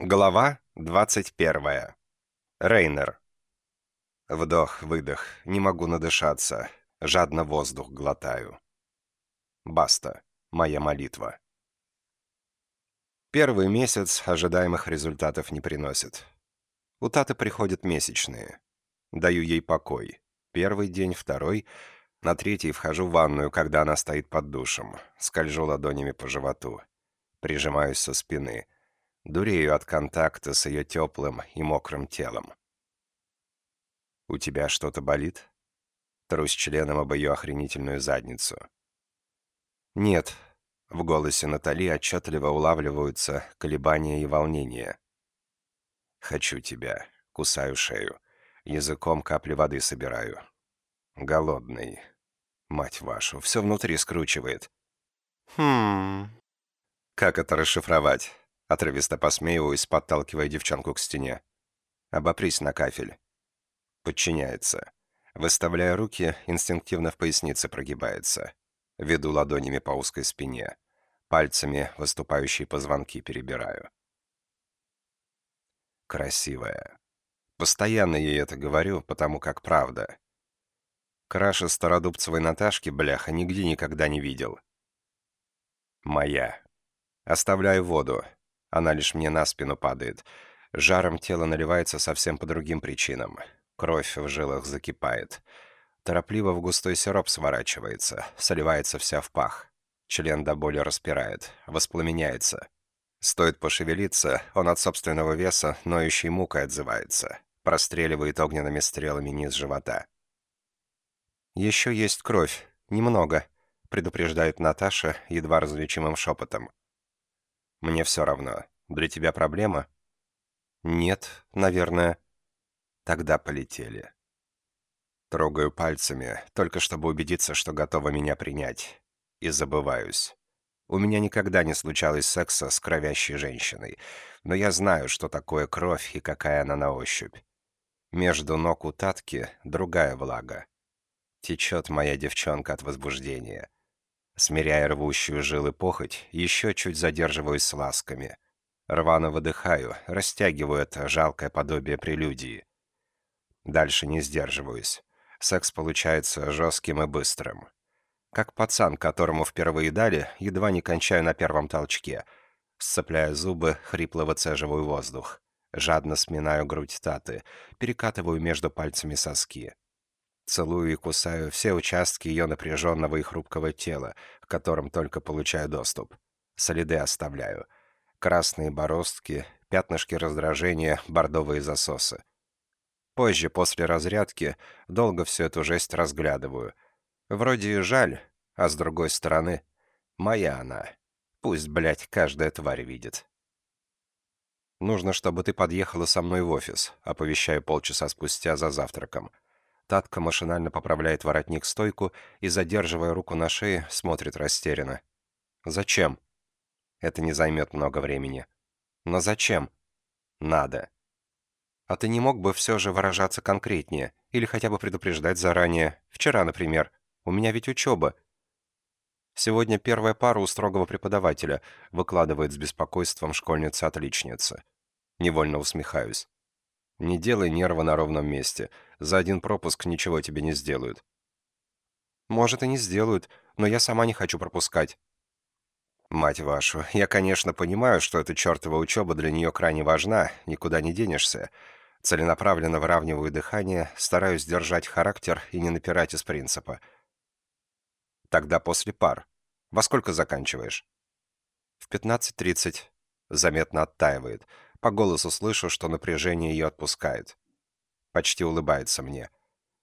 Глава 21. Рейнер. Вдох-выдох, не могу надышаться, жадно воздух глотаю. Баста. Моя молитва. Первый месяц ожидаемых результатов не приносит. У Таты приходят месячные. Даю ей покой. Первый день, второй. На третий вхожу в ванную, когда она стоит под душем. Скольжу ладонями по животу. Прижимаюсь со спины. Дурею от контакта с ее теплым и мокрым телом. «У тебя что-то болит?» Трусь членом об ее охренительную задницу. «Нет», — в голосе Натали отчетливо улавливаются колебания и волнения. «Хочу тебя», — кусаю шею, языком капли воды собираю. Голодный. Мать вашу, все внутри скручивает. «Хм...» «Как это расшифровать?» Отрывисто посмеиваюсь, подталкивая девчонку к стене. «Обопрись на кафель». Подчиняется. Выставляя руки, инстинктивно в пояснице прогибается. Веду ладонями по узкой спине. Пальцами выступающие позвонки перебираю. Красивая. Постоянно ей это говорю, потому как правда. Краши стародубцевой Наташки, бляха, нигде никогда не видел. Моя. Оставляю воду. Она лишь мне на спину падает. Жаром тело наливается совсем по другим причинам. Кровь в жилах закипает. Торопливо в густой сироп сворачивается, соливается вся в пах. Член до боли распирает, воспламеняется. Стоит пошевелиться, он от собственного веса ноющей мукой отзывается. Простреливает огненными стрелами низ живота. «Еще есть кровь. Немного», — предупреждает Наташа едва различимым шепотом. Мне все равно. Для тебя проблема? Нет, наверное. Тогда полетели. Трогаю пальцами, только чтобы убедиться, что готова меня принять. И забываюсь. У меня никогда не случалось секса с кровящей женщиной, но я знаю, что такое кровь и какая она на ощупь. Между ног у Татки другая влага. Течет моя девчонка от возбуждения. Смиряя рвущую жилы похоть, еще чуть задерживаюсь с ласками. Рвано выдыхаю, растягиваю это жалкое подобие прелюдии. Дальше не сдерживаюсь. Секс получается жестким и быстрым. Как пацан, которому впервые дали, едва не кончаю на первом толчке. Сцепляя зубы, хрипло выцеживаю воздух. Жадно сминаю грудь Таты, перекатываю между пальцами соски. Целую и кусаю все участки ее напряженного и хрупкого тела, к которым только получаю доступ. Следы оставляю. Красные бороздки, пятнышки раздражения, бордовые засосы. Позже, после разрядки, долго всю эту жесть разглядываю. Вроде и жаль, а с другой стороны, моя она. Пусть, блядь, каждая тварь видит. «Нужно, чтобы ты подъехала со мной в офис», оповещаю полчаса спустя за завтраком. Татка машинально поправляет воротник-стойку и, задерживая руку на шее, смотрит растерянно. «Зачем?» «Это не займет много времени». «Но зачем?» «Надо». «А ты не мог бы все же выражаться конкретнее? Или хотя бы предупреждать заранее? Вчера, например. У меня ведь учеба». «Сегодня первая пара у строгого преподавателя», выкладывает с беспокойством школьница-отличница. Невольно усмехаюсь. Не делай нервы на ровном месте. За один пропуск ничего тебе не сделают. Может, и не сделают, но я сама не хочу пропускать. Мать вашу, я, конечно, понимаю, что эта чертова учеба для нее крайне важна, никуда не денешься. Целенаправленно выравниваю дыхание, стараюсь держать характер и не напирать из принципа. Тогда после пар. Во сколько заканчиваешь? В 15.30. Заметно оттаивает. По голосу слышу, что напряжение ее отпускает. Почти улыбается мне.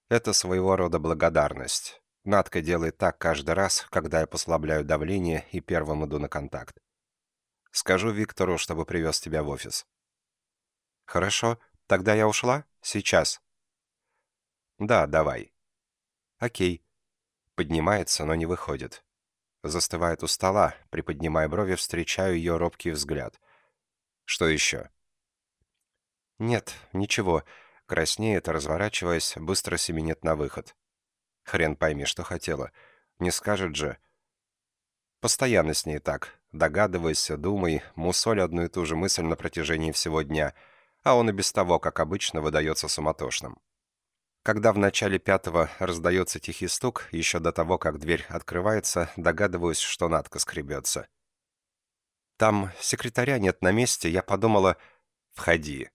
Это своего рода благодарность. Надка делает так каждый раз, когда я послабляю давление и первым иду на контакт. Скажу Виктору, чтобы привез тебя в офис. Хорошо, тогда я ушла? Сейчас. Да, давай. Окей. Поднимается, но не выходит. Застывает у стола, приподнимая брови, встречаю ее робкий взгляд. Что еще? Нет, ничего. Краснеет, разворачиваясь, быстро семенит на выход. Хрен пойми, что хотела. Не скажет же. Постоянно с ней так. Догадывайся, думай, мусоль одну и ту же мысль на протяжении всего дня, а он и без того, как обычно, выдается суматошным. Когда в начале пятого раздается тихий стук, еще до того, как дверь открывается, догадываюсь, что Надка скребется. Там секретаря нет на месте, я подумала «Входи».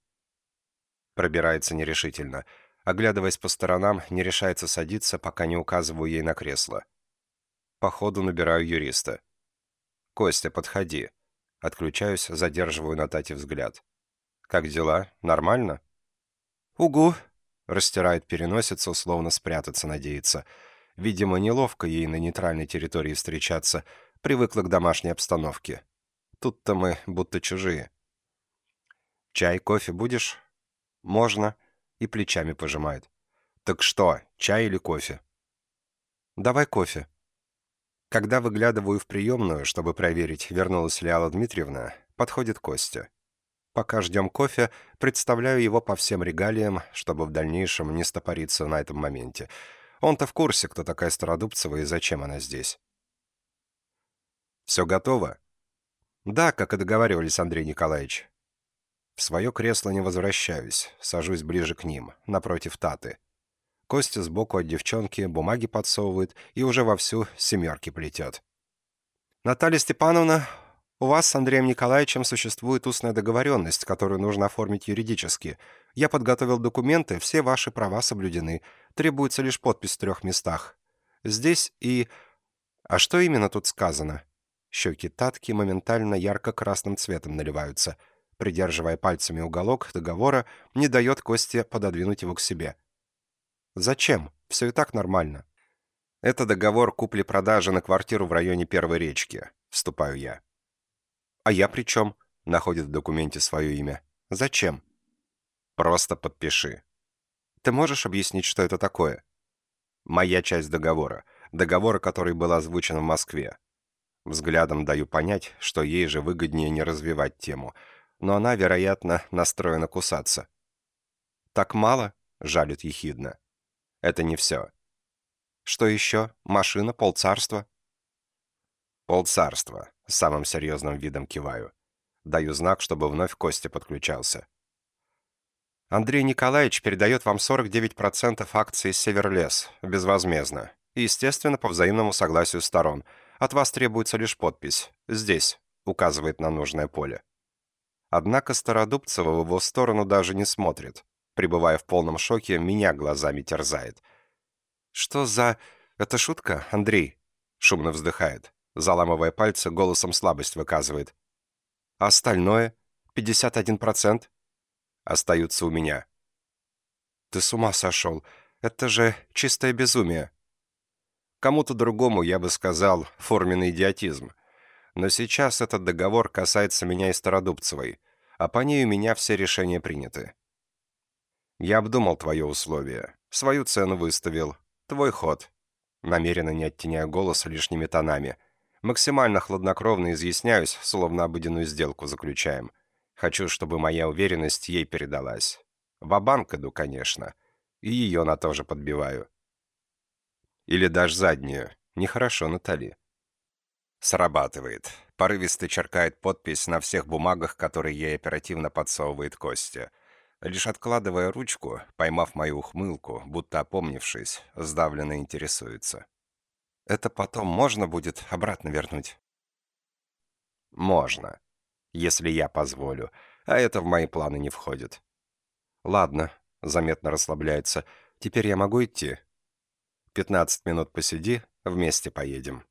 Пробирается нерешительно. Оглядываясь по сторонам, не решается садиться, пока не указываю ей на кресло. По ходу набираю юриста. «Костя, подходи». Отключаюсь, задерживаю на Тате взгляд. «Как дела? Нормально?» «Угу», — растирает переносицу, словно спрятаться надеется. Видимо, неловко ей на нейтральной территории встречаться, привыкла к домашней обстановке. Тут-то мы будто чужие. «Чай, кофе будешь?» «Можно», — и плечами пожимает. «Так что, чай или кофе?» «Давай кофе». Когда выглядываю в приемную, чтобы проверить, вернулась ли Алла Дмитриевна, подходит Костя. Пока ждем кофе, представляю его по всем регалиям, чтобы в дальнейшем не стопориться на этом моменте. Он-то в курсе, кто такая Стародубцева и зачем она здесь. «Все готово?» «Да, как и договаривались, Андрей Николаевич. В свое кресло не возвращаюсь, сажусь ближе к ним, напротив Таты. Костя сбоку от девчонки бумаги подсовывает и уже вовсю семерки плетет. «Наталья Степановна, у вас с Андреем Николаевичем существует устная договоренность, которую нужно оформить юридически. Я подготовил документы, все ваши права соблюдены. Требуется лишь подпись в трех местах. Здесь и... А что именно тут сказано?» Щеки Татки моментально ярко-красным цветом наливаются – придерживая пальцами уголок договора, не дает Косте пододвинуть его к себе. «Зачем? Все и так нормально». «Это договор купли-продажи на квартиру в районе Первой речки», — вступаю я. «А я при чем?» — находит в документе свое имя. «Зачем?» «Просто подпиши». «Ты можешь объяснить, что это такое?» «Моя часть договора. Договора, который был озвучен в Москве. Взглядом даю понять, что ей же выгоднее не развивать тему — но она, вероятно, настроена кусаться. «Так мало?» — жалит ехидно. «Это не все». «Что еще? Машина? Полцарства?» «Полцарства», — самым серьезным видом киваю. Даю знак, чтобы вновь Костя подключался. «Андрей Николаевич передает вам 49% акций «Северлес» безвозмездно. Естественно, по взаимному согласию сторон. От вас требуется лишь подпись. Здесь», — указывает на нужное поле. Однако Стародубцева в его сторону даже не смотрит. Пребывая в полном шоке, меня глазами терзает. «Что за... Это шутка, Андрей?» Шумно вздыхает. Заламывая пальцы, голосом слабость выказывает. «А остальное? 51%?» «Остаются у меня». «Ты с ума сошел. Это же чистое безумие». Кому-то другому я бы сказал форменный идиотизм. Но сейчас этот договор касается меня и Стародубцевой, а по ней у меня все решения приняты. Я обдумал твое условие, свою цену выставил, твой ход. Намеренно не оттеняя голос лишними тонами. Максимально хладнокровно изъясняюсь, словно обыденную сделку заключаем. Хочу, чтобы моя уверенность ей передалась. В-банк иду, конечно. И ее на то же подбиваю. Или дашь заднюю. Нехорошо, Натали. Срабатывает. Порывисто черкает подпись на всех бумагах, которые ей оперативно подсовывает Костя. Лишь откладывая ручку, поймав мою ухмылку, будто опомнившись, сдавленно интересуется. «Это потом можно будет обратно вернуть?» «Можно. Если я позволю. А это в мои планы не входит». «Ладно», — заметно расслабляется. «Теперь я могу идти?» «Пятнадцать минут посиди, вместе поедем».